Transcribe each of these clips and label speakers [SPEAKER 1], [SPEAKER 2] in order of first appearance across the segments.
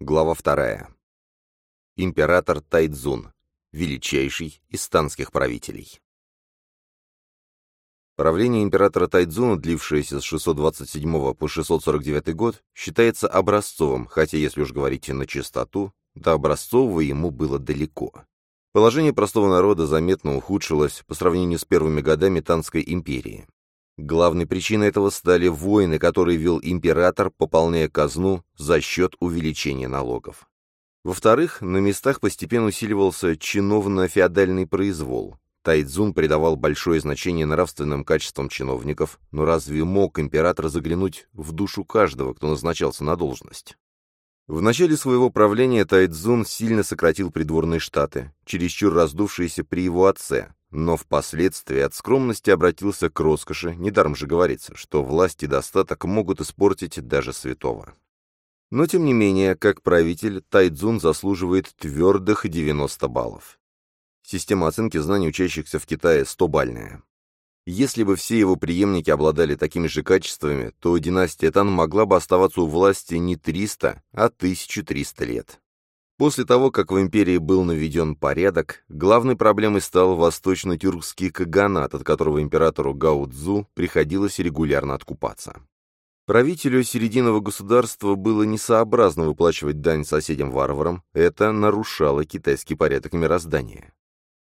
[SPEAKER 1] Глава вторая. Император Тайцзун, величайший из танских правителей. Правление императора Тайцзуна, длившееся с 627 по 649 год, считается образцовым, хотя, если уж говорить на чистоту, до образцового ему было далеко. Положение простого народа заметно ухудшилось по сравнению с первыми годами Танской империи. Главной причиной этого стали войны, которые вел император, пополняя казну за счет увеличения налогов. Во-вторых, на местах постепенно усиливался чиновно-феодальный произвол. Тайцзун придавал большое значение нравственным качествам чиновников, но разве мог император заглянуть в душу каждого, кто назначался на должность? В начале своего правления Тайцзун сильно сократил придворные штаты, чересчур раздувшиеся при его отце, но впоследствии от скромности обратился к роскоши, недаром же говорится, что власть и достаток могут испортить даже святого. Но, тем не менее, как правитель, Тайцзун заслуживает твердых 90 баллов. Система оценки знаний учащихся в Китае 100-бальная. Если бы все его преемники обладали такими же качествами, то династия Тан могла бы оставаться у власти не 300, а 1300 лет. После того, как в империи был наведен порядок, главной проблемой стал восточно-тюркский каганат, от которого императору Гао Цзу приходилось регулярно откупаться. Правителю серединного государства было несообразно выплачивать дань соседям-варварам, это нарушало китайский порядок мироздания.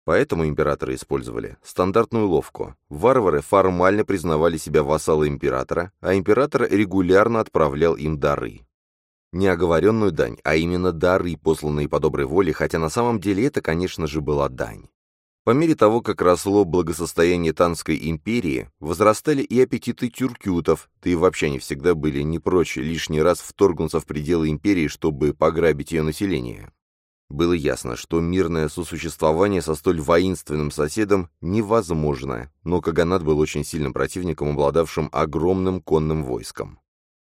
[SPEAKER 1] Поэтому императоры использовали стандартную ловку. Варвары формально признавали себя вассалы императора, а император регулярно отправлял им дары. Не оговоренную дань, а именно дары, посланные по доброй воле, хотя на самом деле это, конечно же, была дань. По мере того, как росло благосостояние Танской империи, возрастали и аппетиты тюркютов, да и вообще они всегда были не прочь лишний раз вторгнуться в пределы империи, чтобы пограбить ее население. Было ясно, что мирное сосуществование со столь воинственным соседом невозможно, но Каганат был очень сильным противником, обладавшим огромным конным войском.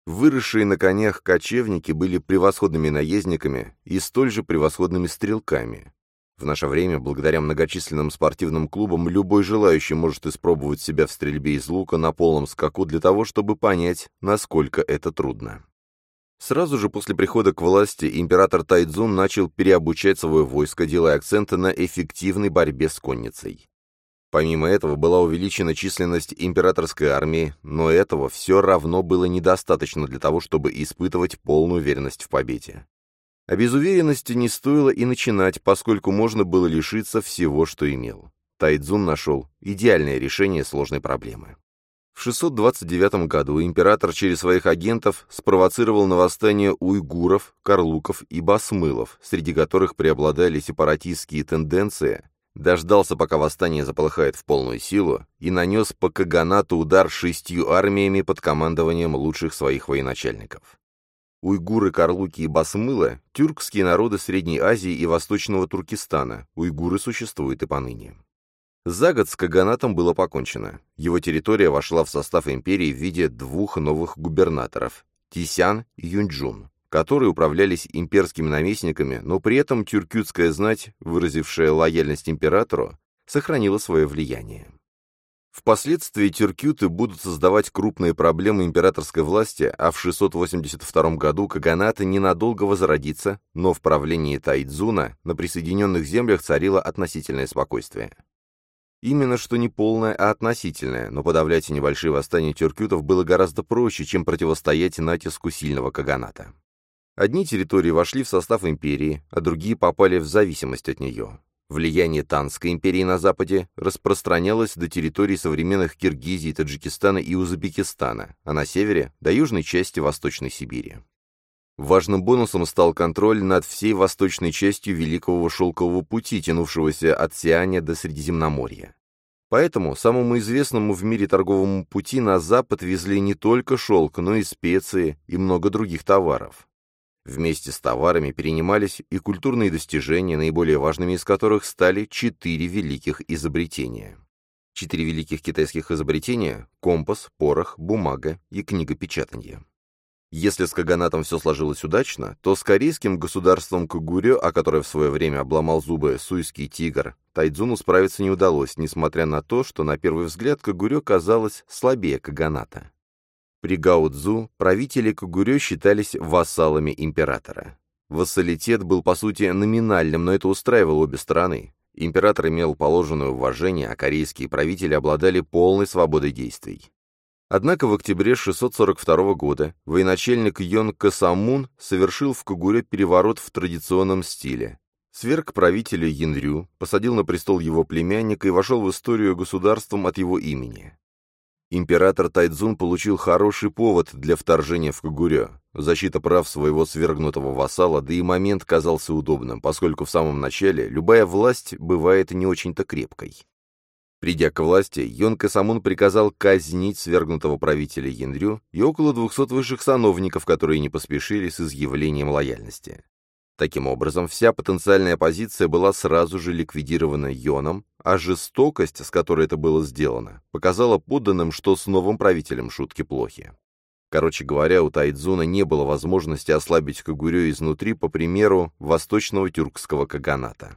[SPEAKER 1] Выросшие на конях кочевники были превосходными наездниками и столь же превосходными стрелками. В наше время, благодаря многочисленным спортивным клубам, любой желающий может испробовать себя в стрельбе из лука на полном скаку для того, чтобы понять, насколько это трудно. Сразу же после прихода к власти император Тайцзун начал переобучать свое войско, делая акценты на эффективной борьбе с конницей. Помимо этого была увеличена численность императорской армии, но этого все равно было недостаточно для того, чтобы испытывать полную уверенность в победе. А без уверенности не стоило и начинать, поскольку можно было лишиться всего, что имел. Тайцзун нашел идеальное решение сложной проблемы. В 629 году император через своих агентов спровоцировал на восстание уйгуров, карлуков и басмылов, среди которых преобладали сепаратистские тенденции, дождался, пока восстание заполыхает в полную силу, и нанес по Каганату удар шестью армиями под командованием лучших своих военачальников. Уйгуры, Карлуки и Басмыла – тюркские народы Средней Азии и Восточного Туркестана, уйгуры существуют и поныне. За год с Каганатом было покончено. Его территория вошла в состав империи в виде двух новых губернаторов – Тисян и Юньчжун которые управлялись имперскими наместниками, но при этом тюркютская знать, выразившая лояльность императору, сохранила свое влияние. Впоследствии тюркюты будут создавать крупные проблемы императорской власти, а в 682 году Каганата ненадолго возродится, но в правлении Тайдзуна на присоединенных землях царило относительное спокойствие. Именно что не полное, а относительное, но подавлять небольшие восстания тюркютов было гораздо проще, чем противостоять натиску сильного Каганата. Одни территории вошли в состав империи, а другие попали в зависимость от нее. Влияние Танской империи на Западе распространялось до территорий современных Киргизии, Таджикистана и Узбекистана, а на севере – до южной части Восточной Сибири. Важным бонусом стал контроль над всей восточной частью Великого Шелкового пути, тянувшегося от Сианя до Средиземноморья. Поэтому самому известному в мире торговому пути на запад везли не только шелк, но и специи и много других товаров. Вместе с товарами перенимались и культурные достижения, наиболее важными из которых стали четыре великих изобретения. Четыре великих китайских изобретения – компас, порох, бумага и книгопечатание. Если с Каганатом все сложилось удачно, то с корейским государством Кагурё, о которое в свое время обломал зубы суйский тигр, Тайдзуну справиться не удалось, несмотря на то, что на первый взгляд Кагурё казалось слабее Каганата. При Гао-Цзу правители Кагурё считались вассалами императора. Вассалитет был, по сути, номинальным, но это устраивало обе стороны. Император имел положенное уважение, а корейские правители обладали полной свободой действий. Однако в октябре 642 года военачальник Йон Касамун совершил в Кугуре переворот в традиционном стиле. Сверг правителя Янрю, посадил на престол его племянника и вошел в историю государством от его имени. Император Тайцзун получил хороший повод для вторжения в Кагурё. Защита прав своего свергнутого вассала, да и момент казался удобным, поскольку в самом начале любая власть бывает не очень-то крепкой. Придя к власти, Йон Касамун приказал казнить свергнутого правителя Янрю и около 200 высших сановников, которые не поспешили с изъявлением лояльности. Таким образом, вся потенциальная оппозиция была сразу же ликвидирована Йоном, а жестокость, с которой это было сделано, показала подданным, что с новым правителем шутки плохи. Короче говоря, у Тайдзуна не было возможности ослабить Кагурё изнутри, по примеру восточного тюркского каганата.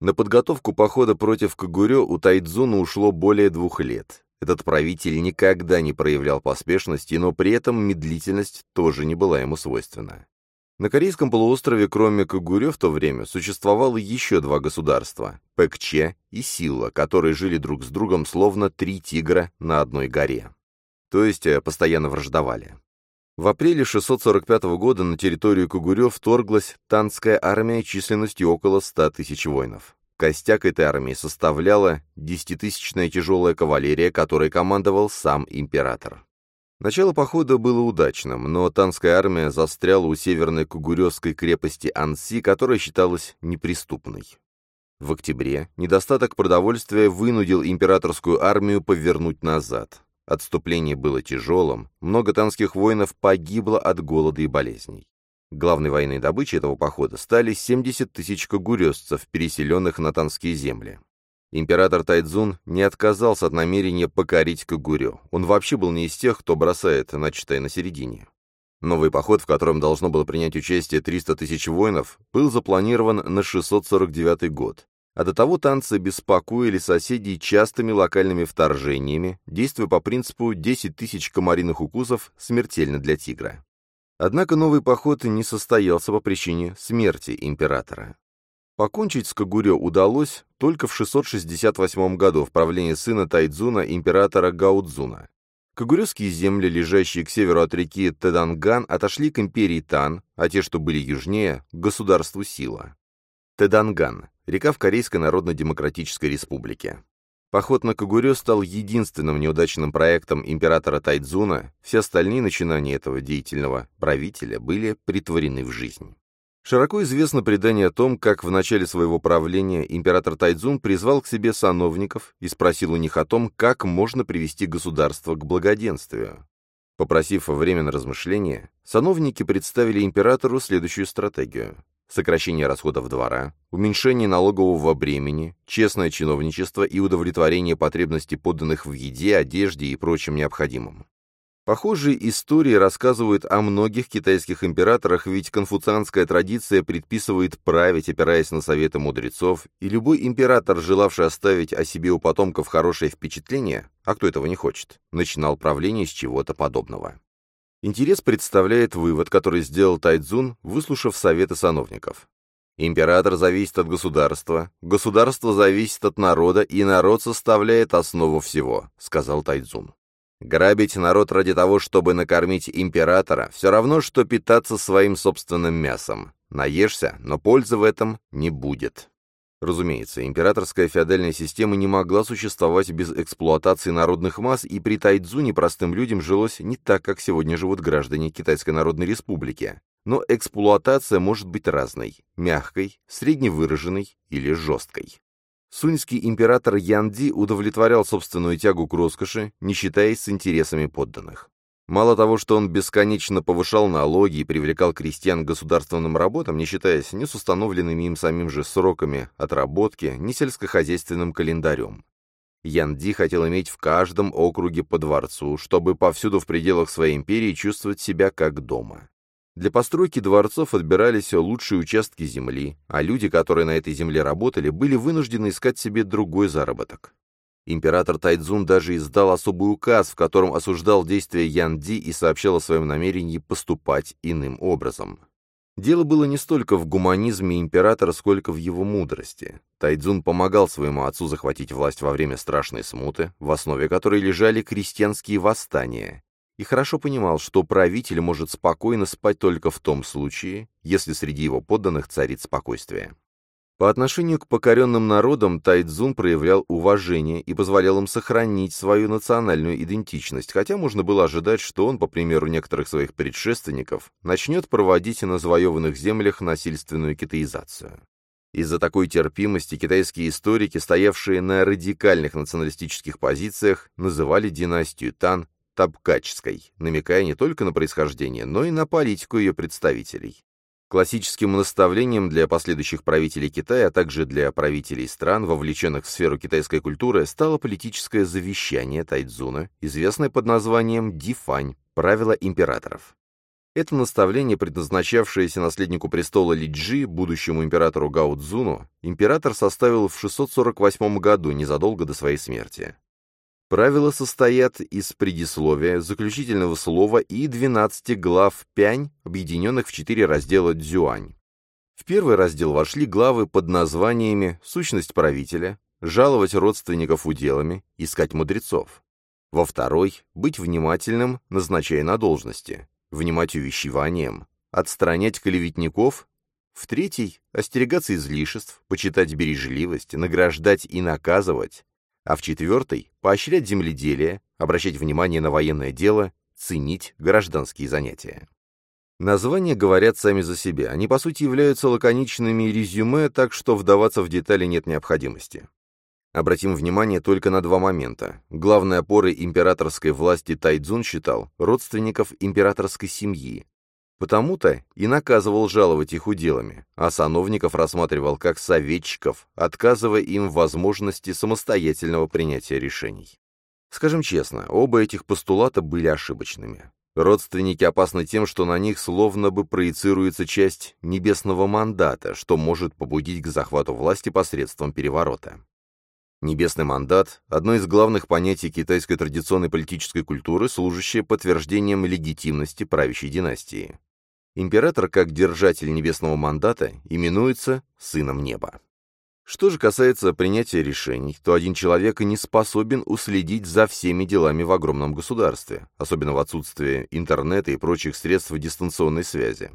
[SPEAKER 1] На подготовку похода против Кагурё у Тайдзуна ушло более двух лет. Этот правитель никогда не проявлял поспешности, но при этом медлительность тоже не была ему свойственна. На Корейском полуострове, кроме Кагурё в то время, существовало еще два государства – Пэкче и Сила, которые жили друг с другом словно три тигра на одной горе. То есть э, постоянно враждовали. В апреле 645 года на территорию Кугурё вторглась танская армия численностью около 100 тысяч воинов. Костяк этой армии составляла десятитысячная тяжелая кавалерия, которой командовал сам император. Начало похода было удачным, но танская армия застряла у северной кугурёвской крепости Анси, которая считалась неприступной. В октябре недостаток продовольствия вынудил императорскую армию повернуть назад. Отступление было тяжелым, много танских воинов погибло от голода и болезней. Главной военной добычей этого похода стали 70 тысяч кугурёзцев, переселенных на танские земли. Император Тайцзун не отказался от намерения покорить Кагурю. Он вообще был не из тех, кто бросает начатое на середине. Новый поход, в котором должно было принять участие 300 тысяч воинов, был запланирован на 649 год. А до того танцы беспокоили соседей частыми локальными вторжениями, действуя по принципу 10 тысяч комариных укусов смертельно для тигра. Однако новый поход не состоялся по причине смерти императора. Покончить с Кагурё удалось только в 668 году в правлении сына Тайдзуна, императора Гаудзуна. Кагурёские земли, лежащие к северу от реки Теданган, отошли к империи Тан, а те, что были южнее, к государству Сила. Теданган – река в Корейской Народно-Демократической Республике. Поход на Кагурё стал единственным неудачным проектом императора Тайдзуна, все остальные начинания этого деятельного правителя были притворены в жизнь. Широко известно предание о том, как в начале своего правления император Тайцзун призвал к себе сановников и спросил у них о том, как можно привести государство к благоденствию. Попросив время на размышление, сановники представили императору следующую стратегию. Сокращение расходов двора, уменьшение налогового бремени, честное чиновничество и удовлетворение потребностей подданных в еде, одежде и прочем необходимом. Похожие истории рассказывают о многих китайских императорах, ведь конфуцианская традиция предписывает править, опираясь на советы мудрецов, и любой император, желавший оставить о себе у потомков хорошее впечатление, а кто этого не хочет, начинал правление с чего-то подобного. Интерес представляет вывод, который сделал Тайцзун, выслушав советы сановников. Император зависит от государства, государство зависит от народа, и народ составляет основу всего, сказал Тайцзун. Грабить народ ради того, чтобы накормить императора, все равно, что питаться своим собственным мясом. Наешься, но пользы в этом не будет. Разумеется, императорская феодальная система не могла существовать без эксплуатации народных масс, и при Тайцзуне простым людям жилось не так, как сегодня живут граждане Китайской Народной Республики. Но эксплуатация может быть разной – мягкой, средневыраженной или жесткой. Суньский император Янди удовлетворял собственную тягу к роскоши, не считаясь с интересами подданных. Мало того, что он бесконечно повышал налоги и привлекал крестьян к государственным работам, не считаясь ни с установленными им самим же сроками отработки, ни сельскохозяйственным календарем. Янди хотел иметь в каждом округе по дворцу, чтобы повсюду в пределах своей империи чувствовать себя как дома. Для постройки дворцов отбирались лучшие участки земли, а люди, которые на этой земле работали, были вынуждены искать себе другой заработок. Император Тайцзун даже издал особый указ, в котором осуждал действия Ян Ди и сообщал о своем намерении поступать иным образом. Дело было не столько в гуманизме императора, сколько в его мудрости. Тайдзун помогал своему отцу захватить власть во время страшной смуты, в основе которой лежали крестьянские восстания, и хорошо понимал, что правитель может спокойно спать только в том случае, если среди его подданных царит спокойствие. По отношению к покоренным народам Тайцзун проявлял уважение и позволял им сохранить свою национальную идентичность, хотя можно было ожидать, что он, по примеру некоторых своих предшественников, начнет проводить на завоеванных землях насильственную китаизацию. Из-за такой терпимости китайские историки, стоявшие на радикальных националистических позициях, называли династию Тан Табкачской, намекая не только на происхождение, но и на политику ее представителей. Классическим наставлением для последующих правителей Китая, а также для правителей стран, вовлеченных в сферу китайской культуры, стало политическое завещание Тайцзуна, известное под названием «Дифань» – правила императоров. Это наставление, предназначавшееся наследнику престола Лиджи, будущему императору Гао Цзуну, император составил в 648 году, незадолго до своей смерти. Правила состоят из предисловия, заключительного слова и 12 глав пянь, объединенных в четыре раздела дзюань. В первый раздел вошли главы под названиями «Сущность правителя», «Жаловать родственников уделами», «Искать мудрецов». Во второй — «Быть внимательным, назначая на должности», «Внимать увещеванием», «Отстранять клеветников», в третий — «Остерегаться излишеств», «Почитать бережливость», «Награждать и наказывать», а в четвертой – поощрять земледелие, обращать внимание на военное дело, ценить гражданские занятия. Названия говорят сами за себя, они по сути являются лаконичными резюме, так что вдаваться в детали нет необходимости. Обратим внимание только на два момента. Главной опорой императорской власти Тайцзун считал родственников императорской семьи, Потому-то и наказывал жаловать их уделами, а сановников рассматривал как советчиков, отказывая им в возможности самостоятельного принятия решений. Скажем честно, оба этих постулата были ошибочными. Родственники опасны тем, что на них словно бы проецируется часть небесного мандата, что может побудить к захвату власти посредством переворота. Небесный мандат – одно из главных понятий китайской традиционной политической культуры, служащее подтверждением легитимности правящей династии. Император, как держатель небесного мандата, именуется Сыном Неба. Что же касается принятия решений, то один человек не способен уследить за всеми делами в огромном государстве, особенно в отсутствии интернета и прочих средств дистанционной связи.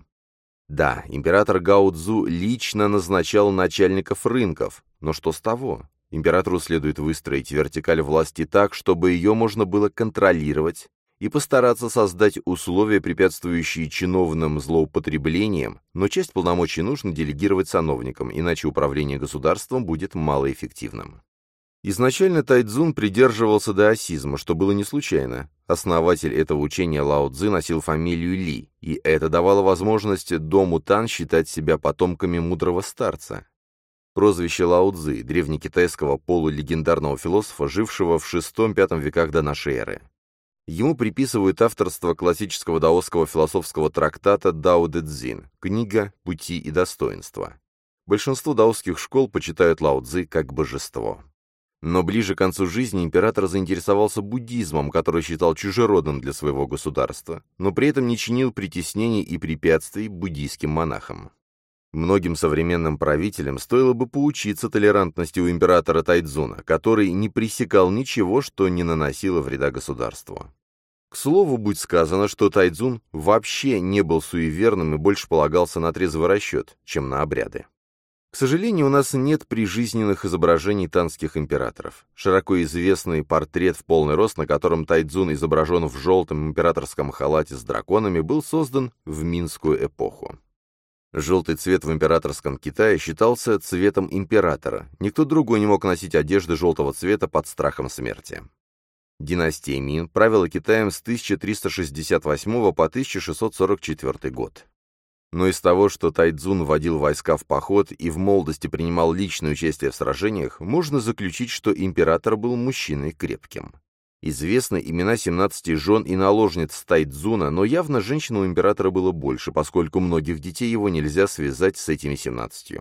[SPEAKER 1] Да, император Гао Цзу лично назначал начальников рынков, но что с того? Императору следует выстроить вертикаль власти так, чтобы ее можно было контролировать, и постараться создать условия, препятствующие чиновным злоупотреблениям, но часть полномочий нужно делегировать сановникам, иначе управление государством будет малоэффективным. Изначально Тайцзун придерживался даосизма, что было не случайно. Основатель этого учения Лао Цзы носил фамилию Ли, и это давало возможность дому Тан считать себя потомками мудрого старца. Прозвище Лао Цзы, древнекитайского полулегендарного философа, жившего в VI-V веках до нашей эры. Ему приписывают авторство классического даосского философского трактата «Дао Дэ Цзин» «Книга пути и достоинства». Большинство даосских школ почитают Лао Цзы как божество. Но ближе к концу жизни император заинтересовался буддизмом, который считал чужеродным для своего государства, но при этом не чинил притеснений и препятствий буддийским монахам. Многим современным правителям стоило бы поучиться толерантности у императора Тайдзуна, который не пресекал ничего, что не наносило вреда государству. К слову, будь сказано, что Тайдзун вообще не был суеверным и больше полагался на трезвый расчет, чем на обряды. К сожалению, у нас нет прижизненных изображений танских императоров. Широко известный портрет в полный рост, на котором Тайдзун изображен в желтом императорском халате с драконами, был создан в Минскую эпоху. Желтый цвет в императорском Китае считался цветом императора. Никто другой не мог носить одежды желтого цвета под страхом смерти. Династия Мин правила Китаем с 1368 по 1644 год. Но из того, что Тайцзун водил войска в поход и в молодости принимал личное участие в сражениях, можно заключить, что император был мужчиной крепким. Известны имена 17 жен и наложниц Тайдзуна, но явно женщин у императора было больше, поскольку многих детей его нельзя связать с этими 17.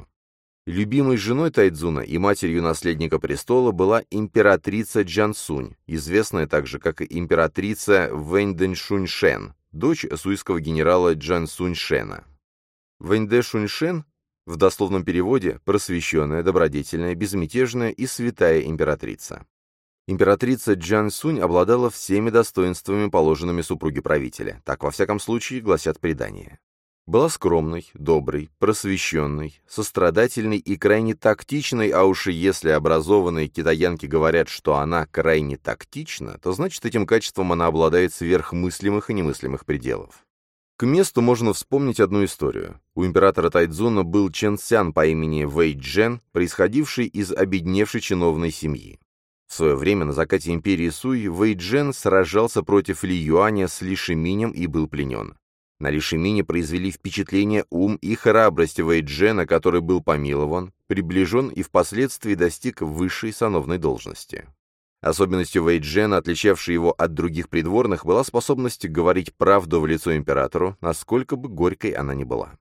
[SPEAKER 1] Любимой женой Тайдзуна и матерью наследника престола была императрица Джансунь, известная также как императрица Вэньдэншуньшен, дочь суйского генерала Джансуньшена. Вэньдэ Шуньшен в дословном переводе «просвещенная, добродетельная, безмятежная и святая императрица». Императрица Джан Сунь обладала всеми достоинствами, положенными супруге правителя, так во всяком случае гласят предания. Была скромной, доброй, просвещенной, сострадательной и крайне тактичной, а уж если образованные китаянки говорят, что она крайне тактична, то значит этим качеством она обладает сверхмыслимых и немыслимых пределов. К месту можно вспомнить одну историю. У императора Тайдзуна был Чен Сян по имени Вэй Джен, происходивший из обедневшей чиновной семьи. В свое время на закате империи Суй Вэй Джен сражался против Ли Юаня с Ли Шиминем и был пленен. На Ли Шимине произвели впечатление ум и храбрость Вэй Джена, который был помилован, приближен и впоследствии достиг высшей сановной должности. Особенностью Вэйджена, отличавшей его от других придворных, была способность говорить правду в лицо императору, насколько бы горькой она ни была.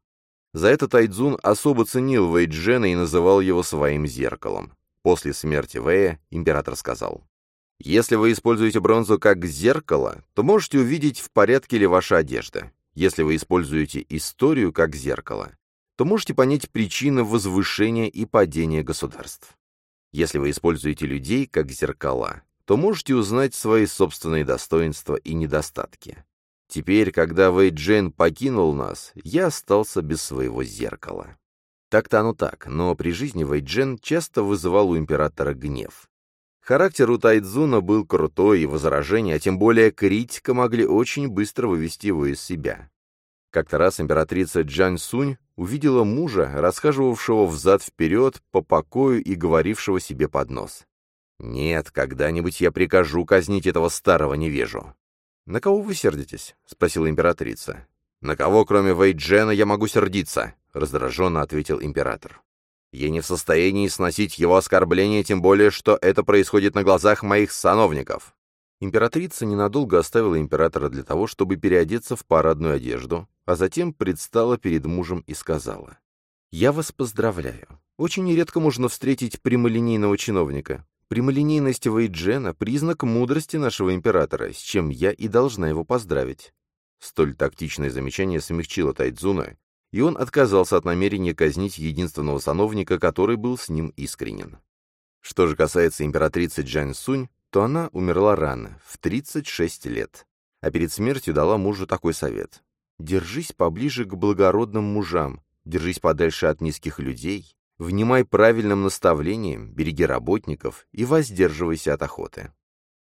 [SPEAKER 1] За это Тайдзун особо ценил Вэйджена и называл его своим зеркалом. После смерти Вэя император сказал, «Если вы используете бронзу как зеркало, то можете увидеть, в порядке ли ваша одежда. Если вы используете историю как зеркало, то можете понять причины возвышения и падения государств. Если вы используете людей как зеркала, то можете узнать свои собственные достоинства и недостатки. Теперь, когда Вэй Джейн покинул нас, я остался без своего зеркала. Так-то оно так, но при жизни Вэй Джен часто вызывал у императора гнев. Характер у Тайдзуна был крутой, и возражения, а тем более критика, могли очень быстро вывести его из себя. Как-то раз императрица Джан Сунь увидела мужа, расхаживавшего взад-вперед по покою и говорившего себе под нос. «Нет, когда-нибудь я прикажу казнить этого старого невежу». «На кого вы сердитесь?» — спросила императрица. «На кого, кроме Вейджена, я могу сердиться?» — раздраженно ответил император. «Я не в состоянии сносить его оскорбления, тем более, что это происходит на глазах моих сановников». Императрица ненадолго оставила императора для того, чтобы переодеться в парадную одежду, а затем предстала перед мужем и сказала. «Я вас поздравляю. Очень редко можно встретить прямолинейного чиновника. Прямолинейность Вейджена — признак мудрости нашего императора, с чем я и должна его поздравить». Столь тактичное замечание смягчило Тайдзуна, и он отказался от намерения казнить единственного сановника, который был с ним искренен. Что же касается императрицы Джан Сунь, то она умерла рано, в 36 лет, а перед смертью дала мужу такой совет. Держись поближе к благородным мужам, держись подальше от низких людей, внимай правильным наставлениям, береги работников и воздерживайся от охоты.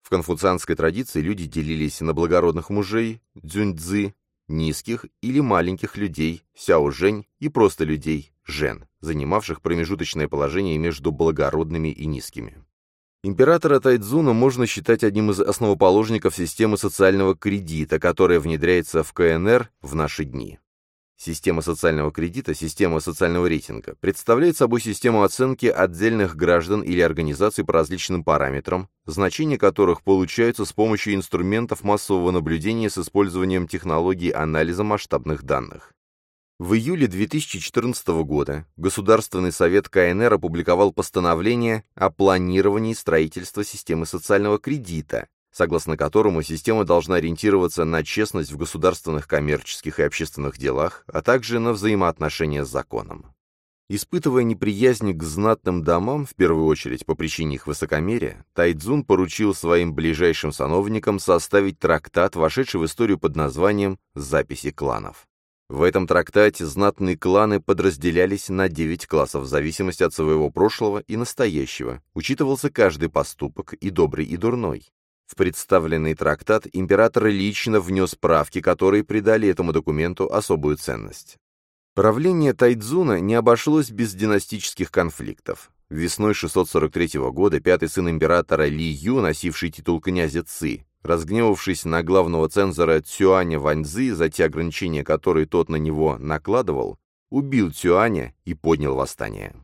[SPEAKER 1] В конфуцианской традиции люди делились на благородных мужей, дзюньцзы, низких или маленьких людей, сяо-жень и просто людей, жен, занимавших промежуточное положение между благородными и низкими. Императора Тайдзуна можно считать одним из основоположников системы социального кредита, которая внедряется в КНР в наши дни. Система социального кредита, система социального рейтинга, представляет собой систему оценки отдельных граждан или организаций по различным параметрам, значения которых получаются с помощью инструментов массового наблюдения с использованием технологий анализа масштабных данных. В июле 2014 года Государственный совет КНР опубликовал постановление о планировании строительства системы социального кредита, согласно которому система должна ориентироваться на честность в государственных коммерческих и общественных делах, а также на взаимоотношения с законом. Испытывая неприязнь к знатным домам, в первую очередь по причине их высокомерия, Тайдзун поручил своим ближайшим сановникам составить трактат, вошедший в историю под названием «Записи кланов». В этом трактате знатные кланы подразделялись на девять классов в зависимости от своего прошлого и настоящего, учитывался каждый поступок и добрый, и дурной. В представленный трактат император лично внес правки, которые придали этому документу особую ценность. Правление Тайдзуна не обошлось без династических конфликтов. Весной 643 года пятый сын императора Ли Ю, носивший титул князя Ци, Разгневавшись на главного цензора Цюаня Ваньзы за те ограничения, которые тот на него накладывал, убил Цюаня и поднял восстание.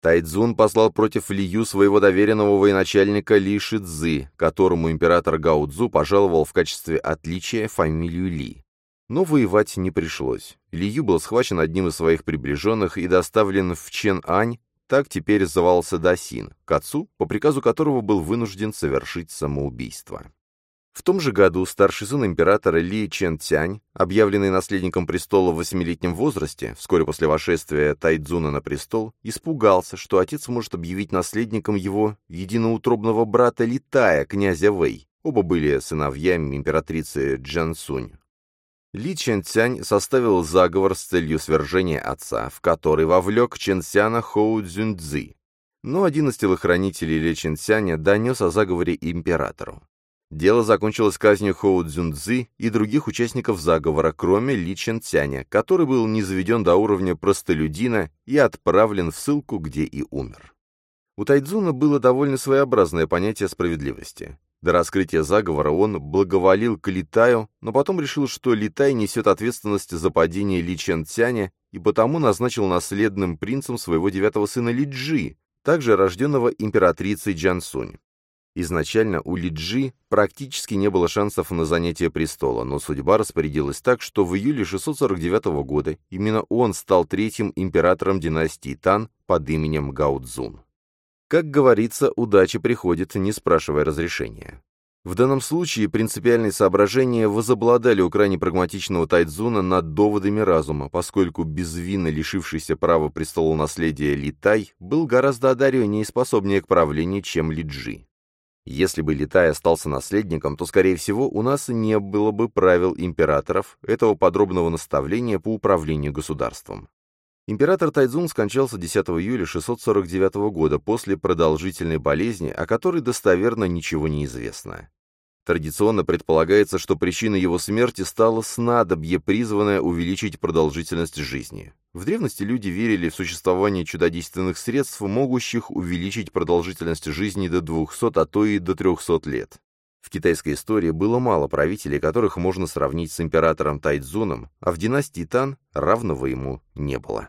[SPEAKER 1] Тайцзун послал против Лию своего доверенного военачальника Ли Шидзы, которому император Гао Цзу пожаловал в качестве отличия фамилию Ли. Но воевать не пришлось. Лию был схвачен одним из своих приближенных и доставлен в Чен-Ань, так теперь звался Дасин, к отцу, по приказу которого был вынужден совершить самоубийство. В том же году старший сын императора Ли Чен Цянь, объявленный наследником престола в восьмилетнем возрасте, вскоре после вошествия Тайдзуна на престол, испугался, что отец может объявить наследником его единоутробного брата Литая, князя Вэй. Оба были сыновьями императрицы Джан Сунь. Ли Чен Цянь составил заговор с целью свержения отца, в который вовлек Чен Цяна Хоу Цзюньцзы. Но один из телохранителей Ли Чен Цяня донес о заговоре императору. Дело закончилось казнью Хоу Цзюньцзы и других участников заговора, кроме Ли Чен Цяня, который был не заведен до уровня простолюдина и отправлен в ссылку, где и умер. У Тайдзуна было довольно своеобразное понятие справедливости. До раскрытия заговора он благоволил к Литаю, но потом решил, что Литай несет ответственность за падение Ли Чен Цяня и потому назначил наследным принцем своего девятого сына Ли Джи, также рожденного императрицей Джансунь. Изначально у Ли Джи практически не было шансов на занятие престола, но судьба распорядилась так, что в июле 649 года именно он стал третьим императором династии Тан под именем Гаудзун. Как говорится, удача приходит, не спрашивая разрешения. В данном случае принципиальные соображения возобладали у крайне прагматичного Тайдзуна над доводами разума, поскольку безвинно лишившийся права престола наследия Литай был гораздо одареннее и способнее к правлению, чем Лиджи. Если бы Литай остался наследником, то, скорее всего, у нас не было бы правил императоров, этого подробного наставления по управлению государством. Император Тайцзун скончался 10 июля 649 года после продолжительной болезни, о которой достоверно ничего не известно. Традиционно предполагается, что причиной его смерти стало снадобье, призванное увеличить продолжительность жизни. В древности люди верили в существование чудодейственных средств, могущих увеличить продолжительность жизни до 200, а то и до 300 лет. В китайской истории было мало правителей, которых можно сравнить с императором Тайцзуном, а в династии Тан равного ему не было.